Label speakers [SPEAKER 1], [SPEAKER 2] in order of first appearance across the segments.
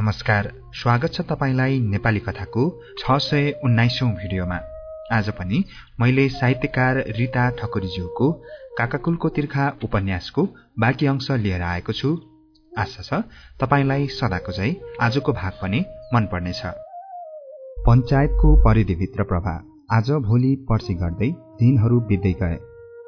[SPEAKER 1] नमस्कार। स्वागत छ तपाईँलाई नेपाली कथाको छ सय उन्नाइसौं भिडियोमा। आज पनि मैले साहित्यकार रिता ठकुरीज्यूको काकाकुलको तिर्खा उपन्यासको बाँकी अंश लिएर आएको छु। आशा छ तपाईँलाई सदाको झै आजको भाग पनि मन पर्नेछ पञ्चायतको परिधिभित्र प्रभा आज भोलि पर्सी गर्दै दिनहरू बित्दै गए।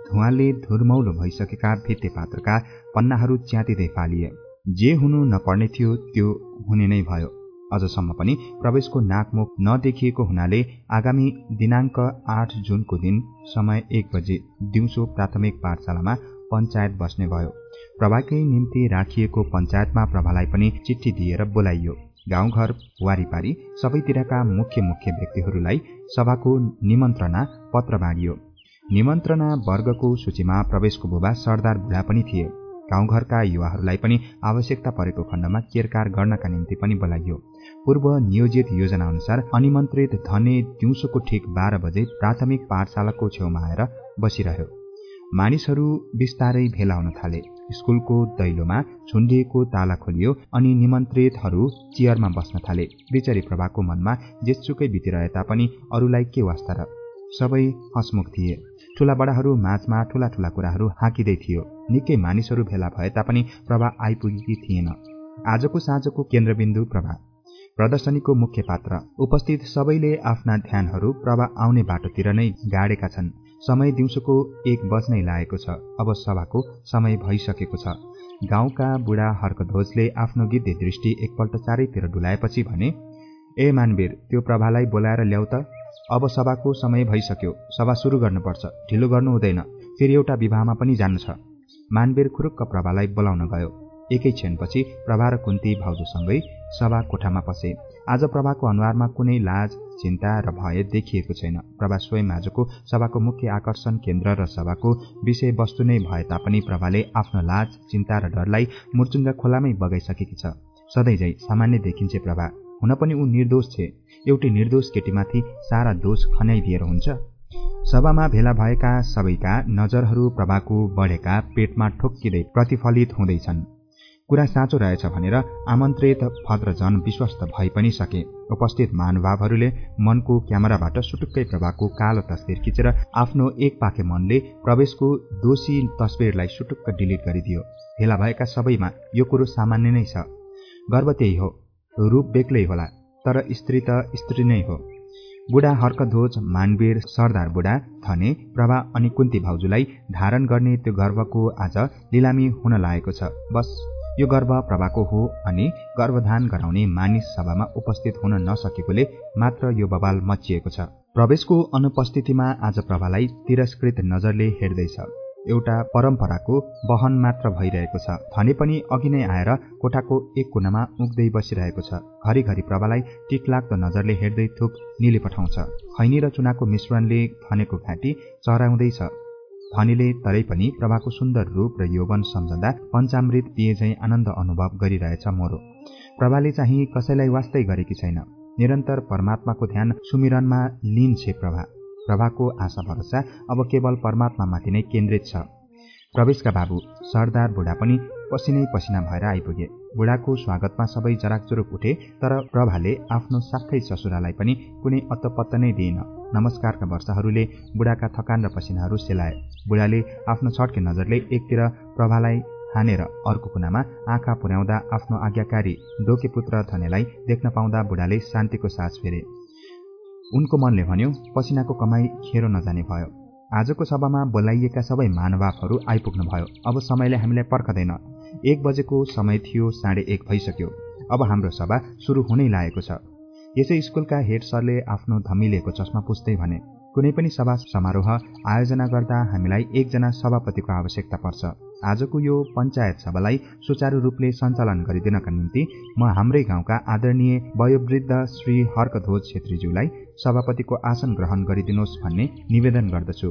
[SPEAKER 1] धुवाले धुरमौलो भइसकेका भित्ते पात्रका पन्नाहरू च्यातिँदै फालिए। जे हुनु नपर्ने थियो त्यो हुने नै भयो। अझसम्म पनि प्रवेशको नाकमुख नदेखिएको हुनाले आगामी दिनाङ्क आठ जुनको दिन समय एक बजे दिउँसो प्राथमिक पाठशालामा पञ्चायत बस्ने भयो। प्रभाकै निम्ति राखिएको पञ्चायतमा प्रभालाई पनि चिठी दिएर बोलाइयो। गाउँघर वारिपारी सबैतिरका मुख्य मुख्य व्यक्तिहरूलाई सभाको निमन्त्रणा पत्र बाँडियो निमन्त्रणा वर्गको सूचीमा प्रवेशको बुबा सरदार बुढा पनि थिए। गाउँघरका युवाहरूलाई पनि आवश्यकता परेको खण्डमा केरकार गर्नका निम्ति पनि बोलाइयो। पूर्व नियोजित योजना अनुसार अनिमन्त्रित धने दिउँसोको ठिक बाह्र बजे प्राथमिक पाठशालाको छेउमा आएर बसिरह्यो। मानिसहरू बिस्तारै भेला हुन थाले। स्कूलको दैलोमा झुन्डिएको ताला खोलियो अनि निमन्त्रितहरू चियरमा बस्न थाले। बिचरी प्रभाको मनमा जेसुकै बितिरहे तापनि अरूलाई के वास्ता र? सबै हसमुख थिए। ठूला बडाहरू माझमा ठूला ठूला कुराहरू हाँकिँदै थियो। निकै मानिसहरू भेला भए तापनि प्रभा आइपुगेकी थिएन। आजको साँझको केन्द्रबिन्दु प्रभा। प्रदर्शनीको मुख्य पात्र। उपस्थित सबैले आफ्ना ध्यानहरू प्रभा आउने बाटोतिर नै गाडेका छन्। समय दिउँसोको एक बज्नै लागेको छ। अब सभाको समय भइसकेको छ। गाउँका बुढा हर्कध्वजले आफ्नो गिद्धे दृष्टि एकपल्ट चारैतिर डुलाएपछि भने ए मानवीर त्यो प्रभालाई बोलाएर ल्याउ त। अब सभाको समय भइसक्यो। सभा सुरु गर्नुपर्छ। ढिलो गर्नु हुँदैन। फेरि एउटा विवाहमा पनि जानु छ। मानवीर खुरुक्क प्रभालाई बोलाउन गयो। एकै क्षणपछि प्रभा र कुन्ती भाउजूसँगै सभा कोठामा पसे। आज प्रभाको अनुहारमा कुनै लाज चिन्ता र भय देखिएको छैन। प्रभा स्वयं आजको सभाको मुख्य आकर्षण केन्द्र र सभाको विषयवस्तु नै भए तापनि प्रभाले आफ्नो लाज चिन्ता र डरलाई मुर्चुङ्गा खोलामै बगाइसकेकी छ। सधैँ झै सामान्य देखिन्छे प्रभा। हुन पनि ऊ निर्दोष छे। एउटी निर्दोष केटीमाथि सारा दोष खन्याइदिएर हुन्छ। सभामा भेला भएका सबैका नजरहरू प्रभाको बढेका पेटमा ठोक्किँदै प्रतिफलित हुँदैछन्। कुरा साँचो रहेछ भनेर आमन्त्रित भद्रजन विश्वस्त भइ पनि सके। उपस्थित महानुभावहरूले मनको क्यामेराबाट सुटुक्कै प्रभाको कालो तस्विर खिचेर आफ्नो एक पाखे मनले प्रवेशको दोषी तस्विरलाई सुटुक्क डिलिट गरिदियो। भेला भएका सबैमा यो कुरो सामान्य नै छ। गर्व त्यही हो। रूप बेग्लै होला तर स्त्री त स्त्री नै हो। बुढा हर्कध्वज मानवीर सरदार बुढा थने प्रभा अनि कुन्ती भाउजूलाई धारण गर्ने त्यो गर्वको आज लिलामी हुन लागेको छ। बस यो गर्व प्रभाको हो अनि गर्भधान गराउने मानिस सभामा उपस्थित हुन नसकेकोले मात्र यो बवाल मचिएको छ। प्रवेशको अनुपस्थितिमा आज प्रभालाई तिरस्कृत नजरले हेर्दैछ। एउटा परम्पराको वहन मात्र भइरहेको छ। भने पनि अघि नै आएर कोठाको एक कुनामा उग्दै बसिरहेको छ। घरिघरि प्रभालाई टिकलाग्दो नजरले हेर्दै थुप निले पठाउँछ। खैनी र चुनाको मिश्रणले भनेको घाँटी चराउँदैछ धनीले तरै पनि प्रभाको सुन्दर रूप र यौवन सम्झँदा पञ्चामृत पिए झै आनन्द अनुभव गरिरहेछ मोरो। प्रभाले चाहिँ कसैलाई वास्तै गरेकी छैन। निरन्तर परमात्माको ध्यान सुमिरनमा लिन छे प्रभा। प्रभाको आशा भरोसा अब केवल परमात्मामाथि नै केन्द्रित छ। प्रवेशका बाबु सरदार बुढा पनि पसिनै पसिना भएर आइपुगे। बुढाको स्वागतमा सबै जराकजुरुक उठे तर प्रभाले आफ्नो साखै ससुरालाई पनि कुनै अत्तपत्त नै दिएन। नमस्कारका वर्षहरूले बुढाका थकान र पसिनाहरू सेलाए। बुढाले आफ्नो छड्के नजरले एकतिर प्रभालाई हानेर अर्को कुनामा आँखा पुर्याउँदा आफ्नो आज्ञाकारी डोकेपुत्र धनेलाई देख्न पाउँदा बुढाले शान्तिको सास फेरे। उनको मनले भन्यो पसिनाको कमाई खेरो नजाने भयो। आजको सभामा बोलाइएका सबै महानुभावहरू आइपुग्नु भयो। अब समयले हामीलाई पर्खदैन। एक बजेको समय थियो साढे एक भइसक्यो। अब हाम्रो सभा सुरु हुनै लागेको छ। यसै स्कुलका हेड सरले आफ्नो धमिलिएको चस्मा पुस्दै भने कुनै पनि सभा समारोह आयोजना गर्दा हामीलाई एकजना सभापतिको आवश्यकता पर्छ। आजको यो पञ्चायत सभालाई सुचारू रूपले सञ्चालन गरिदिनका निम्ति म हाम्रै गाउँका आदरणीय वयोवृद्ध श्री हर्कध्वज छेत्रीज्यूलाई सभापतिको आसन ग्रहण गरिदिनुहोस् भन्ने निवेदन गर्दछु।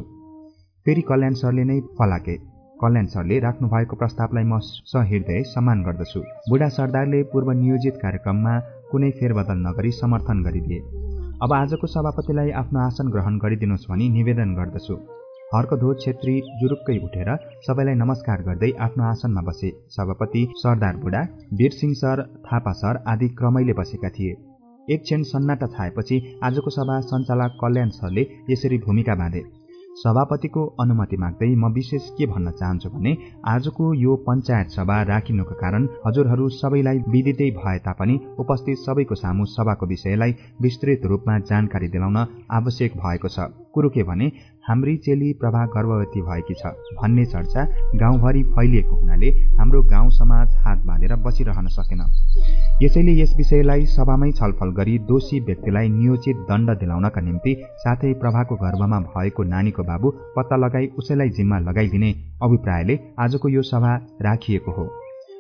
[SPEAKER 1] फेरि कल्याण सरले नै फलाके। कल्याण सरले राख्नु भएको प्रस्तावलाई म सहृदय सम्मान गर्दछु। बुढा सरदारले पूर्व नियोजित कार्यक्रममा कुनै फेरबदल नगरी समर्थन गरिदिए। अब आजको सभापतिलाई आफ्नो आसन ग्रहण गरिदिनुहोस् भनी निवेदन गर्दछु। हर्कध्वज छेत्री जुरुक्कै उठेर सबैलाई नमस्कार गर्दै आफ्नो आसनमा बसे सभापति सरदार बुढा वीरसिंह सर थापा सर आदि क्रमैले बसेका थिए। एक क्षण सन्नाटा छाएपछि आजको सभा सञ्चालक कल्याण सरले यसरी भूमिका बाँधे। सभापतिको अनुमति माग्दै म विशेष के भन्न चाहन्छु भने आजको यो पञ्चायत सभा राखिनुको कारण हजुरहरू सबैलाई विदितै भए तापनि उपस्थित सबैको सामु सभाको विषयलाई विस्तृत रूपमा जानकारी दिलाउन आवश्यक भएको छ। कुरो के भने हाम्री चेली प्रभा गर्भवती भएकी छ भन्ने चर्चा गाउँभरि फैलिएको हुनाले हाम्रो गाउँ समाज हात बाँधेर बसिरहन सकेन। यसैले यस विषयलाई सभामै छलफल गरी दोषी व्यक्तिलाई नियोजित दण्ड दिलाउनका निम्ति साथै प्रभाको गर्भमा भएको नानीको बाबु पत्ता लगाई उसैलाई जिम्मा लगाइदिने अभिप्रायले आजको यो सभा राखिएको हो।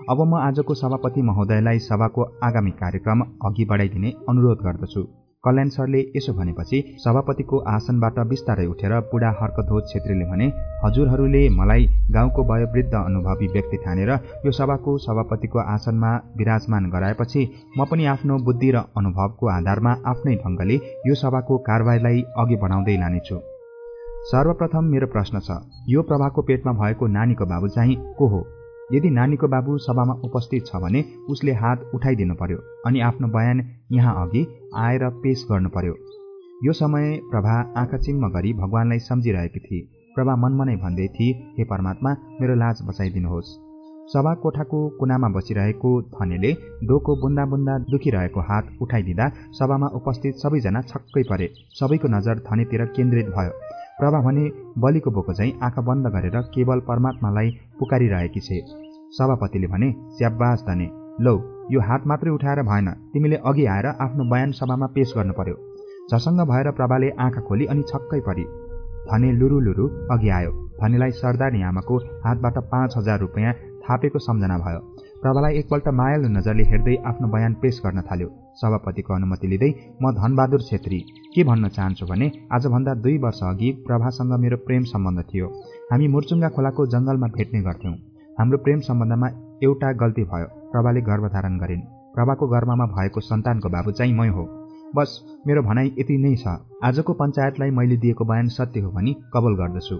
[SPEAKER 1] अब म आजको सभापति महोदयलाई सभाको आगामी कार्यक्रम अघि बढाइदिने अनुरोध गर्दछु। कल्याण सरले यसो भनेपछि सभापतिको आसनबाट बिस्तारै उठेर बुढा हर्कध्वज छेत्रीले भने हजुरहरूले मलाई गाउँको वयोवृद्ध अनुभवी व्यक्ति ठानेर यो सभाको सभापतिको आसनमा विराजमान गराएपछि म पनि आफ्नो बुद्धि र अनुभवको आधारमा आफ्नै ढंगले यो सभाको कारवाहीलाई अघि बढाउँदै लानेछु। सर्वप्रथम मेरो प्रश्न छ यो प्रभाको पेटमा भएको नानीको बाबु चाहिँ को हो? यदि नानीको बाबु सभामा उपस्थित छ भने उसले हात उठाइदिनु पर्यो अनि आफ्नो बयान यहाँ अघि आएर पेश गर्नु पर्यो। यो समय प्रभा आँखा चिम्म गरी भगवानलाई सम्झिरहेकी थिए प्रभा मनमनै भन्दै थिए हे परमात्मा मेरो लाज बचाइदिनुहोस्। सभा कोठाको कुनामा बसिरहेको धनेले डोको बुन्दा बुन्दा दुखिरहेको हात उठाइदिँदा सभामा उपस्थित सबैजना छक्कै परे। सबैको नजर धनेतिर केन्द्रित भयो। प्रभा भने बलिको बोको चाहिँ आँखा बन्द गरेर केवल परमात्मालाई पुकारिरहेकी छे। सभापतिले भने स्याबास धने लौ यो हात मात्रै उठाएर भएन। तिमीले अघि आएर आफ्नो बयान सभामा पेश गर्नु पर्यो झसङ्ग भएर प्रभाले आँखा खोली अनि छक्कै परी। धने लुरु लुरु अघि आयो। धनीलाई सरदार आमाको हातबाट पाँच हजार रुपियाँ थापेको सम्झना भयो। प्रभालाई एकपल्ट मायालु नजरले हेर्दै आफ्नो बयान पेश गर्न थाल्यो। सभापतिको अनुमति लिँदै म धनबहादुर छेत्री के भन्न चाहन्छु भने आजभन्दा दुई वर्ष अघि प्रभासँग मेरो प्रेम सम्बन्ध थियो। हामी मुर्चुङ्गा खोलाको जंगलमा भेट्ने गर्थ्यौं। हाम्रो प्रेम सम्बन्धमा एउटा गल्ती भयो। प्रभाले गर्भधारण गरिन्। प्रभाको गर्भमा भएको सन्तानको बाबु चाहिँ मै हो। बस मेरो भनाइ यति नै छ। आजको पञ्चायतलाई मैले दिएको बयान सत्य हो भनी कबल गर्दछु।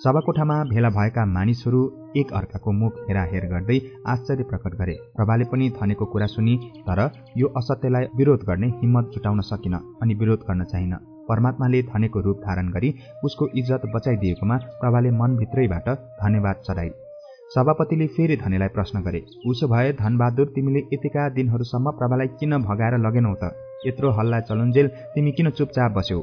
[SPEAKER 1] सभाकोठामा भेला भएका मानिसहरू एक अर्काको मुख हेराहेर गर्दै आश्चर्य प्रकट गरे। प्रभाले पनि थनेको कुरा सुनि तर यो असत्यलाई विरोध गर्ने हिम्मत जुटाउन सकिन अनि विरोध गर्न चाहिन। परमात्माले धनेको रूप धारण गरी उसको इज्जत बचाइदिएकोमा प्रभाले मनभित्रैबाट धन्यवाद चढाई सभापतिले फेरि धनीलाई प्रश्न गरे उसो भए धनबहादुर तिमीले यतिका दिनहरूसम्म प्रभालाई किन भगाएर लगेनौ त? यत्रो हल्ला चलुन्जेल तिमी किन चुपचाप बस्यौ?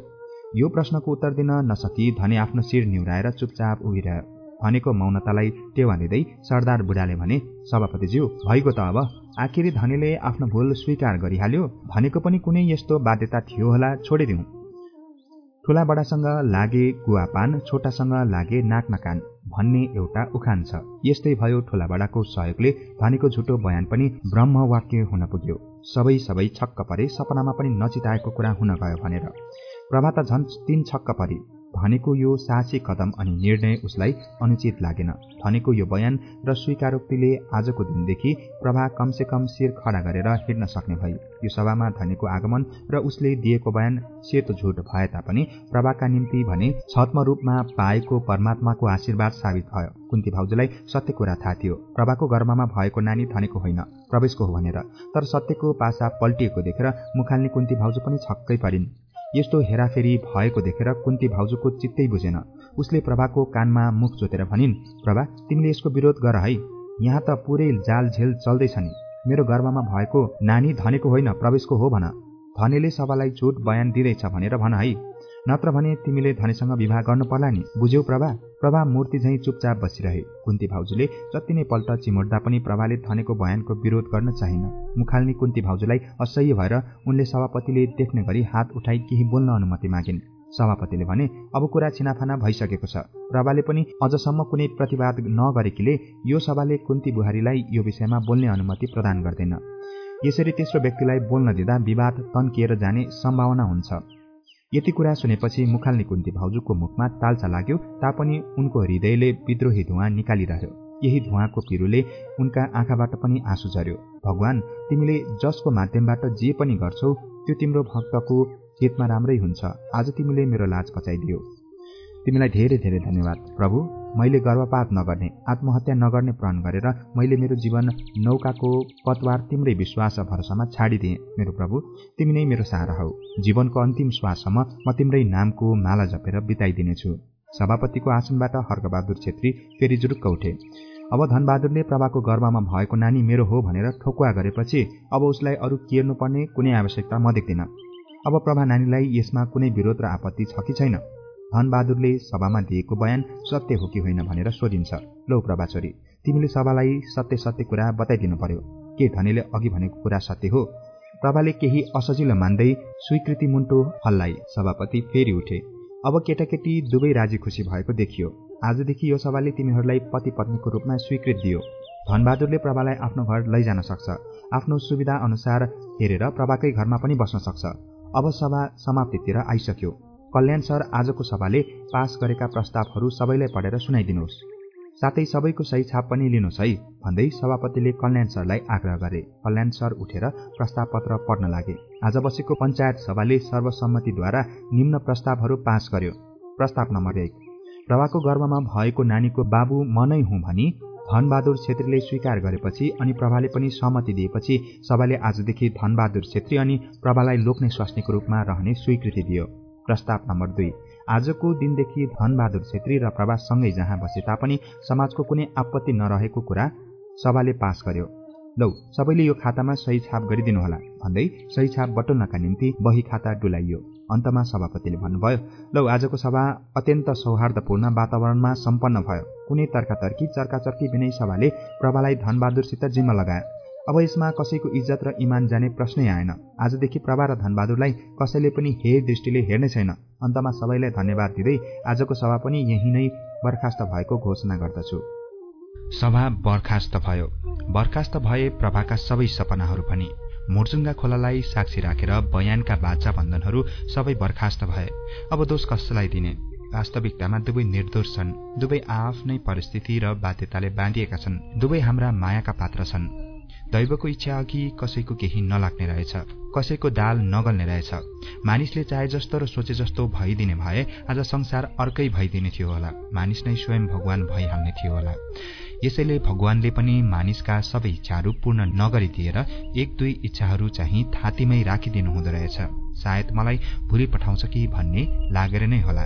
[SPEAKER 1] यो प्रश्नको उत्तर दिन नसकी धनी आफ्नो शिर निहुराएर चुपचाप उभिरह्यो। धनीको मौनतालाई टेवा दिँदै सरदार बुढाले भने सभापतिज्यू भइगयो त अब। आखिरी धनीले आफ्नो भूल स्वीकार गरिहाल्यो। भनेको पनि कुनै यस्तो बाध्यता थियो होला छोडिदिउँ। ठुला बडासँग लागे गुवापान छोटासँग लागे नाक नकान भन्ने एउटा उखान छ। यस्तै भयो ठुला बडाको सहयोगले धनीको झुटो बयान पनि ब्रह्म वाक्य हुन पुग्यो। सबै सबै छक्क परे सपनामा पनि नचिताएको कुरा हुन गयो भनेर। प्रभा त झन् तीन छक्क परि। भनेको यो साहसी कदम अनि निर्णय उसलाई अनुचित लागेन। भनेको यो बयान र स्वीकारोक्तिले आजको दिनदेखि प्रभा कमसे कम शिर खडा गरेर हिँड्न सक्ने भई। यो सभामा धनीको आगमन र उसले दिएको बयान सेतो झुट भए तापनि प्रभाका निम्ति भने छत्म रूपमा पाएको परमात्माको आशीर्वाद साबित भयो। कुन्ती भाउजूलाई सत्य कुरा थाहा थियो। प्रभाको गर्भमा भएको नानी धनेको होइन प्रवेशको हो भनेर। तर सत्यको पासा पल्टिएको देखेर मुखाल्ने कुन्ती भाउजू पनि छक्कै परिन्। यस्तो हेराफेरी भएको देखेर कुन्ती भाउजूको चित्तै बुझेन। उसले प्रभाको कानमा मुख जोतेर भनिन् प्रभा तिमीले यसको विरोध गर है। यहाँ त पुरै जाल झेल चल्दैछ नि। मेरो गर्भमा भएको नानी धनेको होइन प्रवेशको हो भन। धनेले सभालाई झुट बयान दिँदैछ भनेर भन है। नत्र भने तिमीले धनीसँग विवाह गर्नु पर्ला नि। बुझ्यौ प्रभा? प्रभा मूर्ति झैँ चुपचाप बसिरहे। कुन्ती भाउजूले जति नै पल्ट चिमोड्दा पनि प्रभाले धनेको बयानको विरोध गर्न चाहिन। मुखाल्नी कुन्ती भाउजूलाई असह्य भएर उनले सभापतिले देख्ने गरी हात उठाई केही बोल्न अनुमति मागिन्। सभापतिले भने अब कुरा छिनाफाना भइसकेको छ। प्रभाले पनि अझसम्म कुनै प्रतिवाद नगरेकीले यो सभाले कुन्ती बुहारीलाई यो विषयमा बोल्ने अनुमति प्रदान गर्दैन। यसरी तेस्रो व्यक्तिलाई बोल्न दिँदा विवाद तन्किएर जाने सम्भावना हुन्छ। यति कुरा सुनेपछि मुखाल्ने कुन्ती भाउजूको मुखमा तालचा लाग्यो तापनि उनको हृदयले विद्रोही धुवा निकालिरह्यो। यही धुवाको पिरुले उनका आँखाबाट पनि आँसु झर्यो भगवान तिमीले जसको माध्यमबाट जे पनि गर्छौ त्यो तिम्रो भक्तको हितमा राम्रै हुन्छ। आज तिमीले मेरो लाज बचाइदियो तिमीलाई धेरै धेरै धन्यवाद। प्रभु मैले गर्भपात नगर्ने आत्महत्या नगर्ने प्रण गरेर मैले मेरो जीवन नौकाको पतवार तिम्रै विश्वास भरोसामा छाडिदिएँ। मेरो प्रभु तिमी नै मेरो सहारा हौ। जीवनको अन्तिम श्वाससम्म म तिम्रै नामको माला जपेर बिताइदिनेछु। सभापतिको आसनबाट हर्कबहादुर छेत्री फेरि जुरुक्क उठे। अब धनबहादुरले प्रभाको गर्भमा भएको नानी मेरो हो भनेर ठोकुवा गरेपछि अब उसलाई अरू केर्नुपर्ने कुनै आवश्यकता म देख्दिन। अब प्रभा नानीलाई यसमा कुनै विरोध र आपत्ति छ कि छैन? धनबहादुरले सभामा दिएको बयान सत्य हो कि होइन भनेर सोधिन्छ। लौ प्रभा छोरी तिमीले सभालाई सत्य सत्य कुरा बताइदिनु पर्यो। के धनीले अघि भनेको कुरा सत्य हो प्रभाले केही असजिलो मान्दै स्वीकृति मुन्टो हल्लाई सभापति फेरि उठे। अब केटाकेटी दुवै राजी खुसी भएको देखियो। आजदेखि यो सभाले तिमीहरूलाई पति पत्नीको रूपमा स्वीकृत दियो। धनबहादुरले प्रभालाई आफ्नो घर लैजान सक्छ। आफ्नो सुविधा अनुसार हेरेर प्रभाकै घरमा पनि बस्न सक्छ। अब सभा समाप्तितिर आइसक्यो। कल्याण सर आजको सभाले पास गरेका प्रस्तावहरू सबैलाई पढेर सुनाइदिनुहोस्। साथै सबैको सही छाप पनि लिनुहोस् है भन्दै सभापतिले कल्याण सरलाई आग्रह गरे। कल्याण सर उठेर प्रस्ताव पत्र पढ्न लागे। आज बसेको पञ्चायत सभाले सर्वसम्मतिद्वारा निम्न प्रस्तावहरू पास गर्यो। प्रस्ताव नम्बर एक। प्रभाको गर्भमा भएको नानीको बाबु म नै हुँ भनी धनबहादुर छेत्रीले स्वीकार गरेपछि अनि प्रभाले पनि सहमति दिएपछि सभाले आजदेखि धनबहादुर छेत्री अनि प्रभालाई लोक्ने स्वास्नीको रूपमा रहने स्वीकृति दियो। प्रस्ताव नम्बर दुई। आजको दिनदेखि धनबहादुर छेत्री र प्रभाससँगै जहाँ बसे तापनि समाजको कुनै आपत्ति नरहेको कुरा सभाले पास गर्यो। लौ सबैले यो खातामा सही छाप गरिदिनुहोला। भन्दै सही छाप बटुल्नका निम्ति बही खाता डुलाइयो। अन्तमा सभापतिले भन्नुभयो लौ आजको सभा अत्यन्त सौहार्दपूर्ण वातावरणमा सम्पन्न भयो। कुनै तर्कातर्की चर्काचर्की विनय सभाले प्रभालाई धनबहादुरसित जिम्मा लगायो अब यसमा कसैको इज्जत र इमान जाने प्रश्नै आएन। आजदेखि प्रभा र धनबहादुरलाई कसैले पनि हे दृष्टिले हेर्ने छैन। अन्तमा सबैलाई धन्यवाद दिँदै आजको सभा पनि यही नै बर्खास्त भएको घोषणा गर्दछु। सभा बर्खास्त भयो। बर्खास्त भए प्रभाका सबै सपनाहरू पनि। मुर्जुङ्गा खोलालाई साक्षी राखेर बयानका बाचा बन्धनहरू सबै बर्खास्त भए। अब दोष कसलाई दिने? वास्तविकतामा दुवै निर्दोष छन्। दुवै आफ्नै परिस्थिति र बाध्यताले बाँधिएका छन्। दुवै हाम्रा मायाका पात्र छन्। दैवको इच्छा अघि कसैको केही नलाग्ने रहेछ कसैको दाल नगल्ने रहेछ। मानिसले चाहे जस्तो र सोचे जस्तो भइदिने भए आज संसार अर्कै भइदिने थियो होला। मानिस नै स्वयं भगवान भइहाल्ने थियो होला। यसैले भगवानले पनि मानिसका सबै इच्छाहरू पूर्ण नगरिदिएर एक दुई इच्छाहरू चाहिँ थातीमै राखिदिनु हुँदो रहेछ। सायद मलाई भुली पठाउँछ कि भन्ने लागेर नै होला।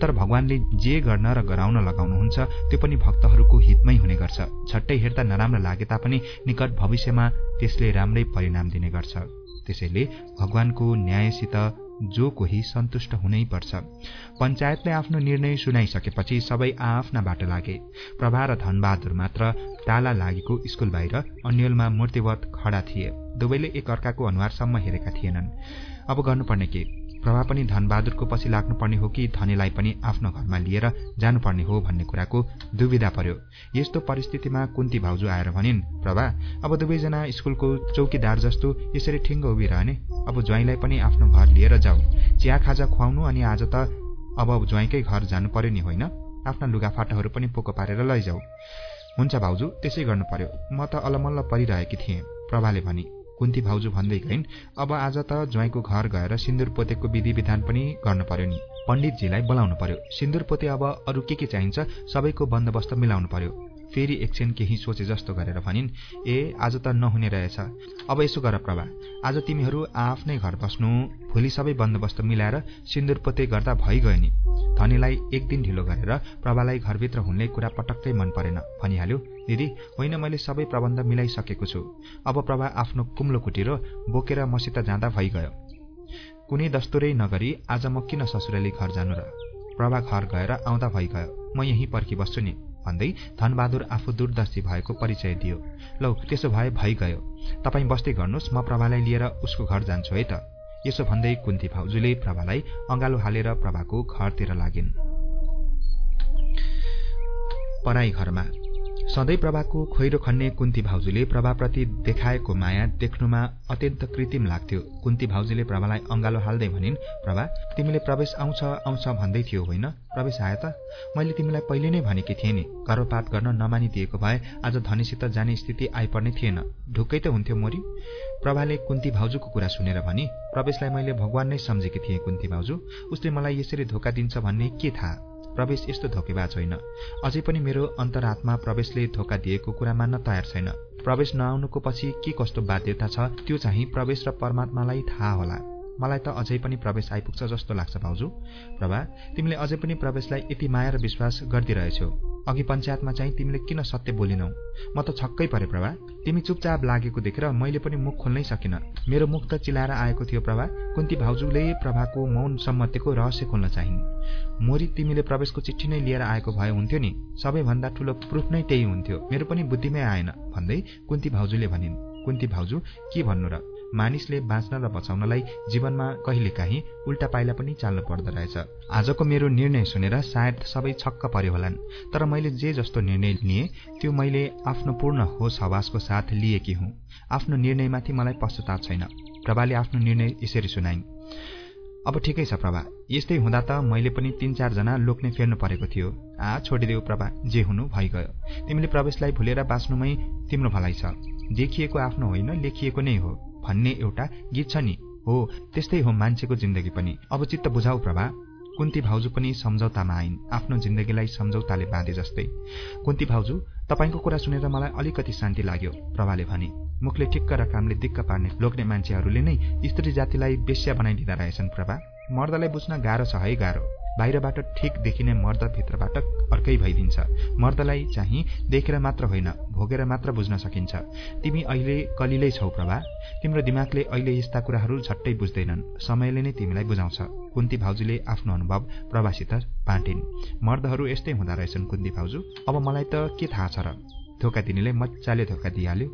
[SPEAKER 1] तर भगवानले जे गर्न र गराउन लगाउनुहुन्छ त्यो पनि भक्तहरूको हितमै हुने गर्छ। छट्टै हेर्दा नराम्रो लागे तापनि निकट भविष्यमा त्यसले राम्रै परिणाम दिने गर्छ। त्यसैले भगवानको न्यायसित जो कोही सन्तुष्ट हुनै पर्छ। पञ्चायतले आफ्नो निर्णय सुनाइसकेपछि सबै आफ्ना बाटो लागे। प्रभा र धनबहादुर मात्र ताला लागेको स्कुल बाहिर अन्यलमा मूर्तिवत खडा थिए। दुवैले एक अर्काको अनुहारसम्म हेरेका थिएनन्। अब गर्नुपर्ने के? प्रभा पनि धनबहादुरको पछि लाग्नुपर्ने हो कि धनीलाई पनि आफ्नो घरमा लिएर जानुपर्ने हो भन्ने कुराको दुविधा पर्यो। यस्तो परिस्थितिमा कुन्ती भाउजू आएर भनिन् प्रभा अब दुवैजना स्कुलको चौकीदार जस्तो यसरी ठिङ्ग उभिरहने अब ज्वाइँलाई पनि आफ्नो घर लिएर जाऊ। चिया खाजा खुवाउनु अनि आज त अब ज्वाइँकै घर जानु पर्यो नि होइन? आफ्ना लुगाफाटाहरू पनि पोको पारेर लैजाऊ हुन्छ भाउजू त्यसै गर्नु पर्यो। म त अलमल्ल परिरहेकी थिएँ प्रभाले भनी। कुन्ती भाउजू भन्दै गइन् अब आज त ज्वाइँको घर गएर सिन्दुर पोतेको विधि विधान पनि गर्नु पर्यो नि। पण्डितजीलाई बोलाउनु पर्यो। सिन्दुर पोते अब अरू के के चाहिन्छ सबैको बन्दोबस्त मिलाउनु पर्यो। फेरि एकछिन केही सोचे जस्तो गरेर भनिन् ए आज त नहुने रहेछ। अब यसो गर प्रभा। आज तिमीहरू आफ्नै घर बस्नु। भोलि सबै बन्दोबस्त मिलाएर सिन्दुर पोते गर्दा भइगयो नि। धनीलाई एक दिन ढिलो गरेर प्रभालाई घरभित्र हुने कुरा पटक्कै मन परेन। भनिहाल्यो दिदी होइन मैले सबै प्रबन्ध मिलाइसकेको छु। अब प्रभा आफ्नो कुम्लो कुटेर बोकेर मसित जाँदा भइगयो। कुनै दस्तुरै नगरी आज म किन ससुराली घर जानु र? प्रभा घर गएर आउँदा भइगयो। म यहीँ पर्खी बस्छु नि। भन्दै धनबहादुर आफू दूरदर्शी भएको परिचय दियो। लौ त्यसो भए भइगयो। तपाईँ बस्दै गर्नुहोस् म प्रभालाई लिएर उसको घर जान्छु है त यसो भन्दै कुन्ती भाउजूले प्रभालाई अँगालो हालेर प्रभाको घरतिर लागिन्। पराई घरमा सधैँ प्रभाको खोइरो खन्ने कुन्ती भाउजूले प्रभाप्रति देखाएको माया देख्नुमा अत्यन्त कृत्रिम लाग्थ्यो। कुन्ती भाउजूले प्रभालाई अङ्गालो हाल्दै भनिन् प्रभा तिमीले प्रवेश आउँछ आउँछ भन्दै थियो होइन? प्रवेश आयो त? मैले तिमीलाई पहिले नै भनेकी थिएँ नि। गर्भपात गर्न नमानिदिएको भए आज धनीसित जाने स्थिति आइपर्ने थिएन। ढुक्कै त हुन्थ्यो मोरी। प्रभाले कुन्ती भाउजूको कुरा सुनेर भनी प्रवेशलाई मैले भगवान नै सम्झेकी थिएँ कुन्ती भाउजू। उसले मलाई यसरी धोका दिन्छ भन्ने के थाहा? प्रवेश यस्तो धोकेबाज होइन। अझै पनि मेरो अन्तरात्मा प्रवेशले धोका दिएको कुरा मान्न तयार छैन। प्रवेश नआउनुको पछि के कस्तो बाध्यता छ त्यो चाहिँ प्रवेश र परमात्मालाई थाहा होला। मलाई त अझै पनि प्रवेश आइपुग्छ जस्तो लाग्छ भाउजू। प्रभा तिमीले अझै पनि प्रवेशलाई यति माया र विश्वास गरिदिइरहेछौ अघि पञ्चायतमा चाहिँ तिमीले किन सत्य बोलिनौ? म त छक्कै परे प्रभा। तिमी चुपचाप लागेको देखेर मैले पनि मुख खोल्नै सकिन। मेरो मुख त चिलाएर आएको थियो प्रभा। कुन्ती भाउजूले प्रभाको मौन सम्मतिको रहस्य खोल्न चाहिन्। मोरी तिमीले प्रवेशको चिठी नै लिएर आएको भए हुन्थ्यो नि? सबैभन्दा ठूलो प्रुफ नै त्यही हुन्थ्यो। मेरो पनि बुद्धिमै आएन। भन्दै कुन्ती भाउजूले भनिन्। कुन्ती भाउजू के भन्नु र? मानिसले बाँच्न र बचाउनलाई जीवनमा कहिलेकाहीँ उल्टा पाइला पनि चाल्नु पर्दो रहेछ। आजको मेरो निर्णय सुनेर सायद सबै छक्क पर्यो होलान् तर मैले जे जस्तो निर्णय लिएँ त्यो मैले आफ्नो पूर्ण होस हवासको साथ लिएकी हुँ। आफ्नो निर्णयमाथि मलाई पश्चाताप छैन। प्रभाले आफ्नो निर्णय यसरी सुनाइन् अब ठिकै छ प्रभा यस्तै हुँदा त मैले पनि तीन चारजना लोक्ने फेर्नु परेको थियो। आ छोडिदेऊ प्रभा जे हुनु भइगयो। तिमीले प्रवेशलाई भुलेर बाँच्नुमै तिम्रो भलाइ छ। देखिएको आफ्नो होइन लेखिएको नै हो। भन्ने एउटा गीत छ नि। हो त्यस्तै हो मान्छेको जिन्दगी पनि। अब चित्त बुझाउ प्रभा। कुन्ती भाउजू पनि सम्झौतामा आइन्। आफ्नो जिन्दगीलाई सम्झौताले बाँधे जस्तै। कुन्ती भाउजू तपाईँको कुरा सुनेर मलाई अलिकति शान्ति लाग्यो प्रभाले भने। मुखले ठिक्क र कामले दिक्क पार्ने लोग्ने मान्छेहरूले नै स्त्री जातिलाई बेस्या बनाइदिँदा रहेछन् प्रभा। मर्दलाई बुझ्न गाह्रो छ है गाह्रो। बाहिरबाट ठिक देखिने मर्द भित्रबाट अर्कै भइदिन्छ। मर्दलाई चाहिँ देखेर मात्र होइन भोगेर मात्र बुझ्न सकिन्छ। तिमी अहिले कलिलै छौ प्रभा। तिम्रो दिमागले अहिले यस्ता कुराहरू झट्टै बुझ्दैनन्। समयले नै तिमीलाई बुझाउँछ। कुन्ती भाउजूले आफ्नो अनुभव प्रवासित बाँटिन् मर्दहरू यस्तै हुँदो रहेछन् कुन्ती भाउजू। अब मलाई त के थाहा छ र? धोका दिनेले मजाले धोका दिइहाल्यो।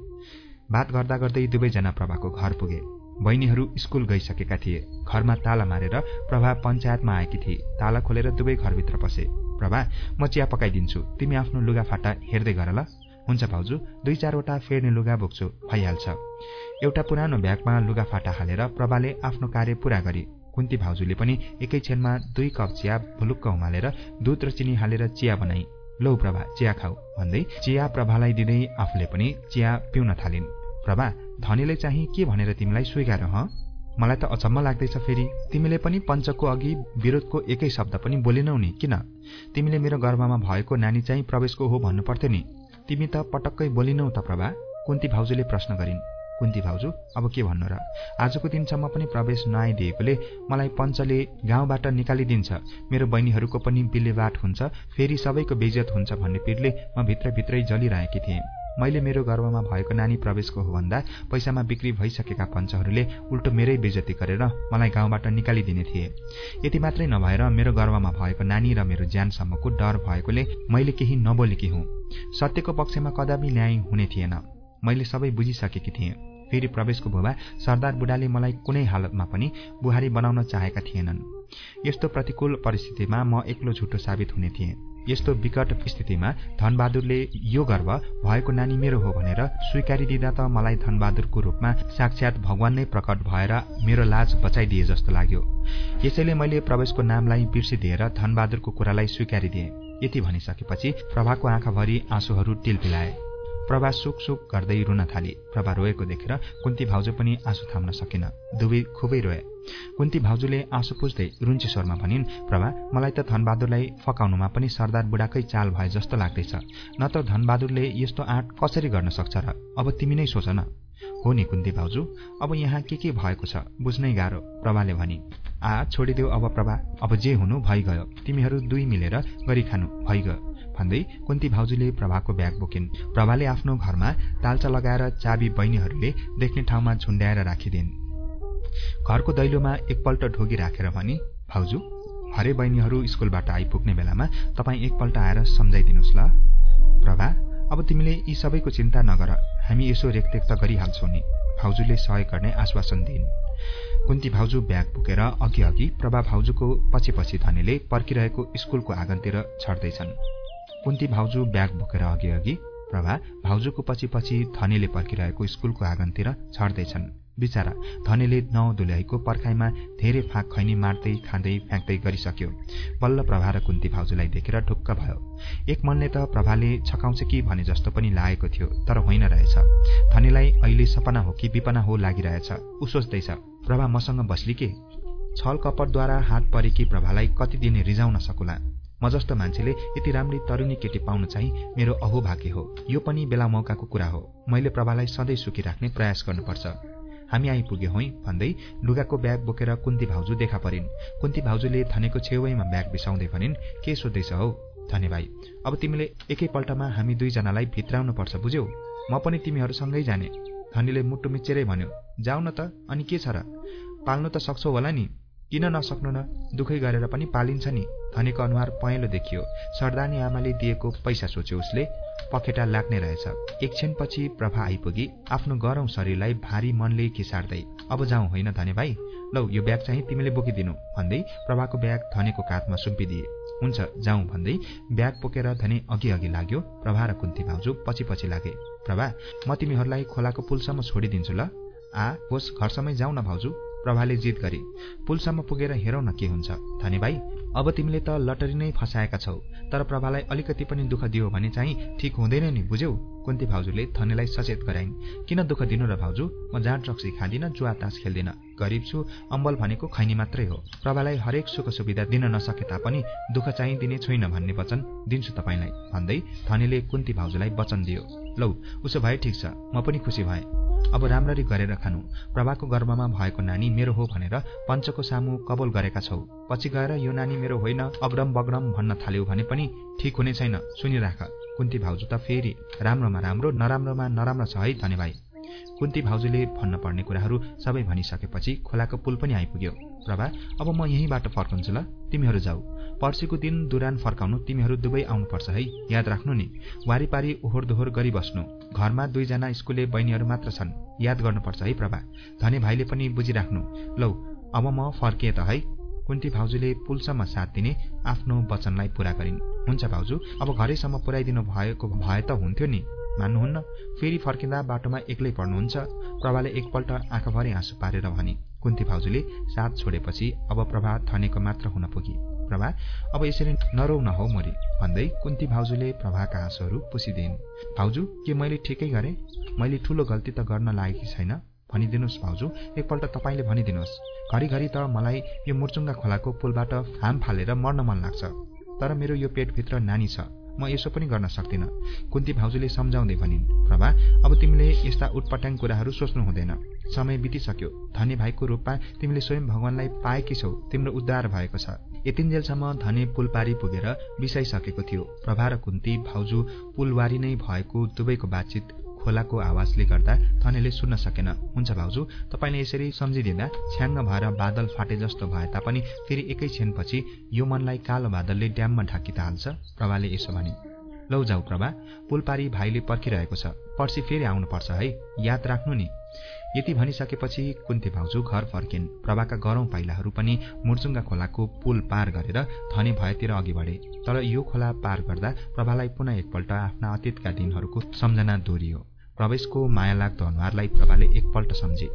[SPEAKER 1] बात गर्दा गर्दै दुवैजना प्रभाको घर पुगे। बहिनीहरू स्कुल गइसकेका थिए। घरमा ताला मारेर प्रभा पञ्चायतमा आएकी थिए। ताला खोलेर दुवै घरभित्र पसे। प्रभा म चिया पकाइदिन्छु। तिमी आफ्नो लुगाफाटा हेर्दै गर ल। हुन्छ भाउजू दुई चारवटा फेर्ने लुगा बोक्छु। भइहाल्छ। एउटा पुरानो ब्यागमा लुगाफाटा हालेर प्रभाले आफ्नो कार्य पूरा गरी। कुन्ती भाउजूले पनि एकैछिनमा दुई कप चिया भुलुक्क उमालेर दुध र चिनी हालेर चिया बनाई। लौ प्रभा चिया खाऊ। भन्दै चिया प्रभालाई दिँदै आफूले पनि चिया पिउन थालिन्। प्रभा धनीले चाहिँ के भनेर तिमीलाई स्वीकार ह? मलाई त अचम्म लाग्दैछ फेरि। तिमीले पनि पञ्चको अघि विरोधको एकै शब्द पनि बोलेनौ नि किन? तिमीले मेरो गर्भमा भएको नानी चाहिँ प्रवेशको हो भन्नु पर्थ्यो नि। तिमी त पटक्कै बोलिनौ त प्रभा। कुन्ती भाउजूले प्रश्न गरिन्। कुन्ती भाउजू अब के भन्नु र? आजको दिनसम्म पनि प्रवेश नआइदिएकोले मलाई पञ्चले गाउँबाट निकालिदिन्छ। मेरो बहिनीहरूको पनि बिलेबाट हुन्छ। फेरि सबैको बेजत हुन्छ भन्ने पिरले म भित्रभित्रै जलिरहेकी थिएँ। मैले मेरो गर्वमा भएको नानी प्रवेशको हो भन्दा पैसामा बिक्री भइसकेका पञ्चहरूले उल्टो मेरै बेजती गरेर मलाई गाउँबाट निकालिदिने थिए। यति मात्रै नभएर मेरो गर्वमा भएको नानी र मेरो ज्यानसम्मको डर भएकोले मैले केही नबोलेकी हुँ। सत्यको पक्षमा कदापि न्याय हुने थिएन। मैले सबै बुझिसकेकी थिएँ। फेरि प्रवेशको भुवा सरदार बुढाले मलाई कुनै हालतमा पनि बुहारी बनाउन चाहेका थिएनन्। यस्तो प्रतिकूल परिस्थितिमा म एक्लो झुटो साबित हुने थिएँ। यस्तो विकट स्थितिमा धनबहादुरले यो गर्व भएको नानी मेरो हो भनेर स्वीकारिदिँदा त मलाई धनबहादुरको रूपमा साक्षात भगवान नै प्रकट भएर मेरो लाज बचाइदिए जस्तो लाग्यो। यसैले मैले प्रवेशको नामलाई बिर्सिदिएर धनबहादुरको कुरालाई स्वीकारिदिएँ यति भनिसकेपछि प्रभाको आँखाभरि आँसुहरू टिलपिलाए प्रभा सुक सुक गर्दै रुन थाली। प्रभा रोएको देखेर कुन्ती भाउजू पनि आँसु थाम्न सकेन। दुवै खुबै रोए। कुन्ती भाउजूले आँसु पुज्दै रुन्ची स्वरमा भनिन् प्रभा मलाई त धनबहादुरलाई फकाउनुमा पनि सरदार बुढाकै चाल भए जस्तो लाग्दैछ। न त धनबहादुरले यस्तो आँट कसरी गर्न सक्छ र? अब तिमी नै सोच न। हो नि कुन्ती भाउजू अब यहाँ के के भएको छ बुझ्नै गाह्रो प्रभाले भनी। आ छोडिदेऊ अब प्रभा अब जे हुनु भइगयो तिमीहरू दुई मिलेर गरी खानु भइगयो। भन्दै कुन्ती भाउजूले प्रभाको ब्याग बोकिन्। प्रभाले आफ्नो घरमा तालचा लगाएर चाबी बहिनीहरूले देख्ने ठाउँमा झुन्ड्याएर राखिदिन्। घरको दैलोमा एकपल्ट ढोगी राखेर भनी भाउजू हरे बहिनीहरू स्कुलबाट आइपुग्ने बेलामा तपाईँ एकपल्ट आएर सम्झाइदिनुहोस् ल। प्रभा अब तिमीले यी सबैको चिन्ता नगर। हामी यसो रेखदेख त गरिहाल्छौ नि। भाउजूले सहयोग गर्ने आश्वासन दिइन्। कुन्ती भाउजू ब्याग बोकेर अघि अघि प्रभा भाउजूको पछि पछि धनीले पर्खिरहेको स्कुलको आँगनतिर छड्दैछन् कुन्ती भाउजू ब्याग बोकेर अघि अघि प्रभा भाउजूको पछि पछि धनीले पर्खिरहेको स्कुलको आँगनतिर छड्दैछन् बिचरा। धनीले नौ दुल्याईको पर्खाइमा धेरै फाँक खैनी मार्दै खाँदै फ्याँक्दै गरिसक्यो। बल्ल प्रभा र कुन्ती भाउजूलाई देखेर ढुक्क भयो। एक मनले त प्रभाले छकाउँछ कि भने जस्तो पनि लागेको थियो तर होइन रहेछ। धनीलाई अहिले सपना हो कि विपना हो लागिरहेछ। ऊ सोच्दैछ प्रभा मसँग बस्ली के? छल कपटद्वारा हात परेकी प्रभालाई कति दिने रिजाउन सकुला। म जस्तो मान्छेले यति राम्री तरुणी केटी पाउनु चाहिँ मेरो अहोभाग्य हो। यो पनि बेला मौकाको कुरा हो। मैले प्रभालाई सधैँ सुखी राख्ने प्रयास गर्नुपर्छ। हामी आइपुग्यो हौँ भन्दै लुगाको ब्याग बोकेर कुन्ती भाउजू देखा परिन्। कुन्ती भाउजूले थनेको छेउैमा ब्याग बिसाउँदै भनिन् के सोध्दैछ हौ? धने भाइ अब तिमीले एकैपल्टमा हामी दुईजनालाई भित्राउनु पर्छ बुझ्यौ? म पनि तिमीहरूसँगै जाने। धनीले मुटु मिचेरै भन्यो जाऊ न त अनि के छ र? पाल्नु त सक्छौ होला नि? किन नसक्नु न दुखै गरेर पनि पालिन्छ नि धनीको अनुहार पहेँलो देखियो। सरदानी आमाले दिएको पैसा सोच्यो उसले पखेटा लाग्ने रहेछ। एकछिनपछि प्रभा आइपुगी आफ्नो गरौँ शरीरलाई भारी मनले खिसार्दै अब जाउँ होइन धने भाइ? लौ यो ब्याग चाहिँ तिमीले बोकिदिनु भन्दै प्रभाको ब्याग धनेको काखमा सुम्पिदिए। हुन्छ जाउँ भन्दै ब्याग बोकेर धने अघि अघि लाग्यो। प्रभा र कुन्ती भाउजू पछि पछि लागे प्रभा म तिमीहरूलाई खोलाको पुलसम्म छोडिदिन्छु ल। आ होस् घरसम्मै जाउँ न भाउजू। प्रभाले जित गरे पुलसम्म पुगेर हेरौँ न के हुन्छ। धनी भाइ अब तिमीले त लटरी नै फसाएका छौ तर प्रभालाई अलिकति पनि दुःख दियो भने चाहिँ ठिक हुँदैन नि बुझ्यौ? कुन्ती भाउजूले धनीलाई सचेत गराइन्। किन दुःख दिनु र भाउजू? म जाँड रक्सी खाँदिन जुवा तास खेल्दिन। गरिब छु अम्बल भनेको खैनी मात्रै हो। प्रभालाई हरेक सुख सुविधा दिन नसके तापनि दुःख चाहिँ दिने छैन भन्ने वचन दिन्छु तपाईँलाई भन्दै धनीले कुन्ती भाउजूलाई वचन दियो। लौ उसो भए ठिक छ म पनि खुसी भएँ। अब राम्ररी गरेर खानु। प्रभाको गर्भमा भएको नानी मेरो हो भनेर पञ्चको सामु कबोल गरेका छौ। पछि गएर यो नानी मेरो होइन अग्रम बग्रम भन्न थाल्यौ भने पनि ठिक हुने छैन। सुनिराख कुन्ती भाउजू त फेरि राम्रोमा राम्रो नराम्रोमा नराम्रो छ है धने भाइ। कुन्ती भाउजूले भन्न पर्ने कुराहरू सबै भनिसकेपछि खोलाको पुल पनि आइपुग्यो। प्रभा अब म यहीँबाट फर्कन्छु ल तिमीहरू जाऊ। पर्सिको दिन दुरान फर्काउनु तिमीहरू दुवै आउनुपर्छ है याद राख्नु नि। वारिपारी ओहोर दोहोर गरिबस्नु। घरमा दुईजना स्कुले बहिनीहरू मात्र छन्। याद गर्नुपर्छ है प्रभा। धनी भाइले पनि बुझिराख्नु। लौ अब म फर्किएँ त है। कुन्ती भाउजूले पुलसम्म साथ दिने आफ्नो वचनलाई पूरा गरिन्। हुन्छ भाउजू अब घरैसम्म पुर्याइदिनु भएको भए त हुन्थ्यो नि। मान्नुहुन्न? फेरि फर्किँदा बाटोमा एक्लै पर्नुहुन्छ प्रभाले एकपल्ट आँखाभरि आँसु पारेर भने। कुन्ती भाउजूले साथ छोडेपछि अब प्रभा थनेको मात्र हुन पुगी। प्रभा अब यसरी नरौ नहौ मरी भन्दै कुन्ती भाउजूले प्रभाका आँसुहरू पुसिदिन्। भाउजू के मैले ठिकै गरेँ? मैले ठूलो गल्ती त गर्न लागेकी छैन। भनिदिनुहोस् भाउजू। एकपल्ट तपाईँले भनिदिनुहोस् घरिघरि त मलाई यो मुर्चुङ्गा खोलाको पुलबाट फाम फालेर मर्न मन लाग्छ। तर मेरो यो पेटभित्र नानी छ। म यसो पनि गर्न सक्दिनँ। कुन्ती भाउजूले सम्झाउँदै भनिन् प्रभा अब तिमीले यस्ता उटपटाङ कुराहरू सोच्नु हुँदैन। समय बितिसक्यो। धनी भाइको रूपमा तिमीले स्वयं भगवानलाई पाएकी छौ। तिम्रो उद्धार भएको छ। यतिन्जेलसम्म धने पुलपारी पुगेर बिसाइसकेको थियो। प्रभा र कुन्ती भाउजू पुलवारी नै भएको दुवैको बातचित खोलाको आवाजले गर्दा थनेले सुन्न सकेन। हुन्छ भाउजू तपाईँले यसरी सम्झिदिँदा छ्याङ्ग भएर बादल फाटे जस्तो भए तापनि फेरि एकै क्षणपछि यो मनलाई कालो बादलले ड्याममा ढाकित प्रभाले यसो भने। लौ जाऊ प्रभा पुलपारी भाइले पर्खिरहेको छ। पर्सि फेरि आउनुपर्छ है याद राख्नु नि। यति भनिसकेपछि कुन्ती भाउजू घर फर्किन्। प्रभाका गरौँ पाइलाहरू पनि मुर्चुङ्गा खोलाको पुल पार गरेर धनी भएतिर अघि बढे। तर यो खोला पार गर्दा प्रभालाई पुनः एकपल्ट आफ्ना अतीतका दिनहरूको सम्झना दोहोरियो। प्रवेशको माया लाग्दो अनुहारलाई प्रभाले एकपल्ट सम्झे।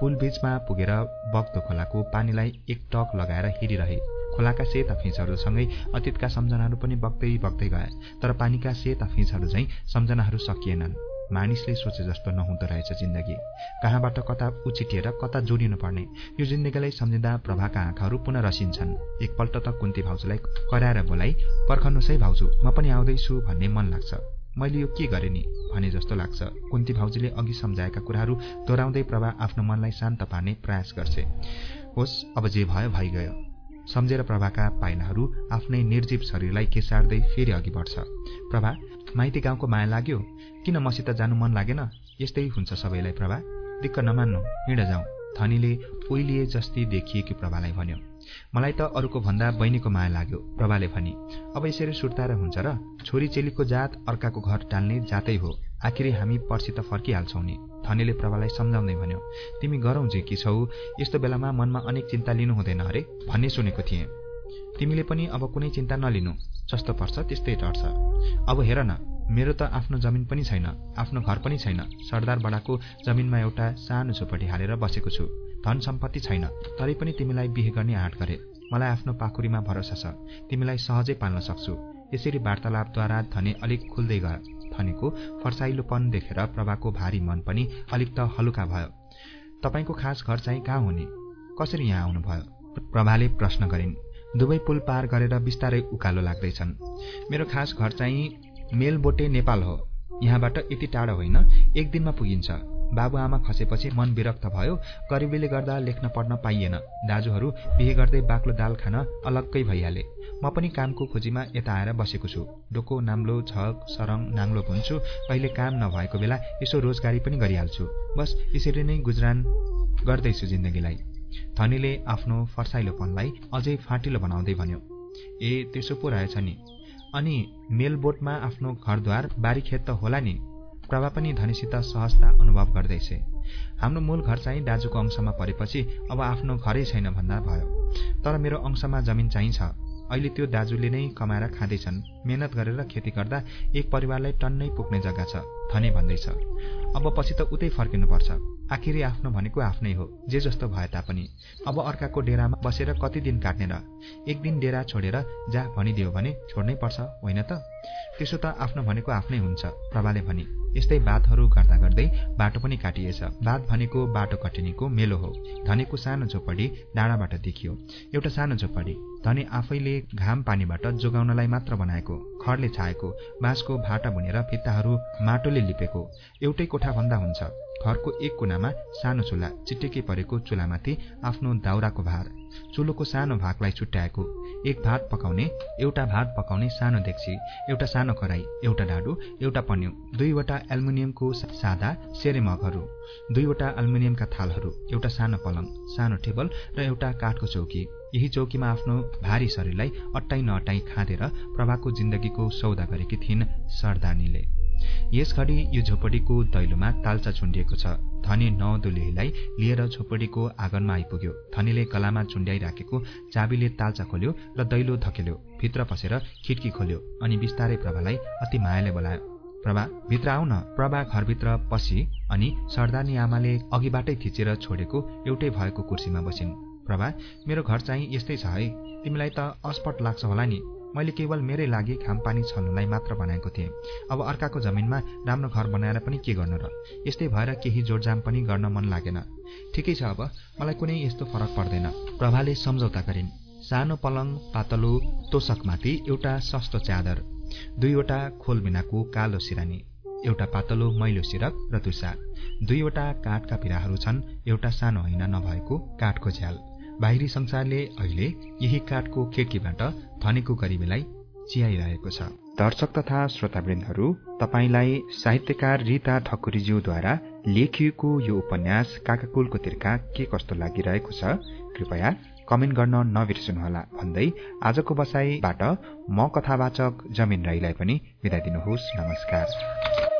[SPEAKER 1] पुल बीचमा पुगेर बग्दो खोलाको पानीलाई एक टक लगाएर हेरिरहे। खोलाका सेता फिचहरूसँगै अतीतका सम्झनाहरू पनि बग्दै बग्दै गए तर पानीका सेता फिचहरू झैँ सम्झनाहरू सकिएनन्। मानिसले सोचे जस्तो नहुँदो रहेछ जिन्दगी। कहाँबाट कता उचिटिएर कता जोडिनु पर्ने? यो जिन्दगीलाई सम्झिँदा प्रभाका आँखाहरू पुनः रसिन्छन्। एकपल्ट त कुन्ती भाउजूलाई कराएर बोलाइ पर्खनुहोस् है भाउजू म पनि आउँदैछु भन्ने मन लाग्छ। मैले यो के गरेँ नि भने जस्तो लाग्छ। कुन्ती भाउजूले अघि सम्झाएका कुराहरू दोहोऱ्याउँदै प्रभा आफ्नो मनलाई शान्त पार्ने प्रयास गर्छे होस् अब जे भयो भइगयो। सम्झेर प्रभाका पाइलाहरू आफ्नै निर्जीव शरीरलाई केसार्दै फेरि अघि बढ्छ। प्रभा माइती गाउँको माया लाग्यो? किन मसित जानु मन लागेन? यस्तै हुन्छ सबैलाई प्रभा। दिक्क नमान्नु हिँड जाउँ। धनीले उहिलिए जस्ती देखिएकी प्रभालाई भन्यो। मलाई त अरूको भन्दा बहिनीको माया लाग्यो प्रभाले भनी। अब यसरी सुर्ताएर हुन्छ र? छोरी चेलीको जात अर्काको घर टाल्ने जातै हो। आखिरै हामी पर्सि त फर्किहाल्छौ नि धनीले प्रभालाई सम्झाउँदै भन्यो। तिमी गरौँ जे कि छौ यस्तो बेलामा मनमा अनेक चिन्ता लिनु हुँदैन अरे भन्ने सुनेको थिएँ। तिमीले पनि अब कुनै चिन्ता नलिनु जस्तो पर्छ त्यस्तै टर्छ अब हेर न मेरो त आफ्नो जमिन पनि छैन आफ्नो घर पनि छैन। सरदार बडाको जमिनमा एउटा सानो झोपडी हालेर बसेको छु। धन सम्पत्ति छैन तरै पनि तिमीलाई बिहे गर्ने आँट गरे। मलाई आफ्नो पाखुरीमा भरोसा छ तिमीलाई सहजै पाल्न सक्छु। यसरी वार्तालापद्वारा धने अलिक खुल्दै गयो। धनीको फर्साइलोपन देखेर प्रभाको भारी मन पनि अलिक त हलुका भयो। तपाईँको खास घर चाहिँ कहाँ हुने? कसरी यहाँ आउनुभयो? प्रभाले प्रश्न गरिन्। दुवै पुल पार गरेर बिस्तारै उकालो लाग्दैछन्। मेरो खास घर चाहिँ मेलबोटे नेपाल हो। यहाँबाट यति टाढो होइन एक दिनमा पुगिन्छ। बाबुआमा खसेपछि मन विरक्त भयो। गरिबीले गर्दा लेख्न पढ्न पाइएन। दाजुहरू बिहे गर्दै बाक्लो दाल खान अलग्गै भइहाले म पनि कामको खोजीमा यता आएर बसेको छु। डोको नाम्लो छक सरङ नाङ्लो भुन्छु कहिले काम नभएको बेला यसो रोजगारी पनि गरिहाल्छु। बस यसरी नै गुजरान गर्दैछु जिन्दगीलाई। धनीले आफ्नो फर्साइलोपनलाई अझै फाटिलो बनाउँदै भन्यो। ए त्यसो पो रहेछ नि। अनि मेलबोटमा आफ्नो घरद्वार बारीखेत त होला नि। प्रभा पनि धनीसित सहजता अनुभव गर्दैछ हाम्रो मूल घर चाहिँ दाजुको अंशमा परेपछि अब आफ्नो घरै छैन भन्दा भयो। तर मेरो अंशमा जमिन चाहिन्छ। अहिले त्यो दाजुले नै कमाएर खाँदैछन्। मेहनत गरेर खेती गर्दा एक परिवारलाई टन्नै पुग्ने जग्गा छ। धनी भन्दैछ। अब पछि त उतै फर्किनुपर्छ। आखिरी आफ्नो भनेको आफ्नै हो जे जस्तो भए तापनि। अब अर्काको डेरामा बसेर कति दिन काट्ने र एक दिन डेरा छोडेर जा भनिदियो भने छोड्नै पर्छ होइन त? त्यसो त आफ्नो भनेको आफ्नै हुन्छ प्रभाले भने। यस्तै बातहरू गर्दा गर्दै बाटो पनि काटिएछ। बात भनेको बाटो कटिनीको मेलो हो। धनीको सानो झोपडी डाँडाबाट देखियो। एउटा सानो झोपडी। धनी आफैले घाम पानीबाट जोगाउनलाई मात्र बनाएको। खरले छाएको बाँसको भाटा बुनेर भित्ताहरू माटोले लिपेको एउटै कोठा भन्दा हुन्छ। घरको एक कुनामा सानो चुल्हा चिटेकै परेको चुल्हामाथि आफ्नो दाउराको भार। चुलोको सानो भागलाई छुट्याएको। एक भात पकाउने एउटा भात पकाउने सानो देक्सी एउटा सानो कराई एउटा डाडु एउटा पन्यु दुईवटा एल्मुनियमको सादा सेरे मगहरू दुईवटा एल्मुनियमका थालहरू एउटा सानो पलङ सानो टेबल र एउटा काठको चौकी। यही चौकीमा आफ्नो भारी शरीरलाई अट्टाइ नअट्टाइ खाँदेर प्रभाको जिन्दगीको सौदा गरेकी थिइन् सरदानीले यस घडी यो झोपडीको दैलोमा तालचा चुन्डिएको छ। धनी नौ दुलेहीलाई लिएर झोपडीको आँगनमा आइपुग्यो। धनीले गलामा चुन्ड्याइराखेको चाबीले तालचा खोल्यो र दैलो धकेल्यो। भित्र पसेर खिड्की खोल्यो अनि बिस्तारै प्रभालाई अति मायाले बोलायो प्रभा भित्र आऊ न प्रभा घरभित्र पसी अनि सरदारनी आमाले अघिबाटै थिचेर छोडेको एउटै भएको कुर्सीमा बसिन्। प्रभा मेरो घर चाहिँ यस्तै छ है। तिमीलाई त अस्पट लाग्छ होला नि। मैले केवल मेरै लागि खामपानी छल्नुलाई मात्र बनाएको थिएँ। अब अर्काको जमिनमा राम्रो घर बनाएर पनि के गर्नु र? यस्तै भएर केही जोडजाम पनि गर्न मन लागेन। ठिकै छ अब मलाई कुनै यस्तो फरक पर्दैन। प्रभाले सम्झौता गरिन्। सानो पलङ पातलो तोसकमाथि एउटा सस्तो च्यादर। दुईवटा खोल बिनाको कालो सिरानी। एउटा पातलो मैलो सिरक र तुसा। दुईवटा काठका पिराहरू छन्। एउटा सानो होइन नभएको काठको झ्याल। बाहिरी संसारले अहिले यही काठको खिड्कीबाट धनीको गरिबीलाई चियाइरहेको छ। दर्शक तथा श्रोतावृन्दहरू तपाईँलाई साहित्यकार रिता ठकुरीज्यूद्वारा लेखिएको यो उपन्यास काकाकुलको तिर्खा के कस्तो लागिरहेको छ कृपया कमेन्ट गर्न नबिर्सनुहोला। भन्दै आजको बसाईबाट म कथावाचक जमिन राईलाई पनि बिदा दिनुहोस्। नमस्कार।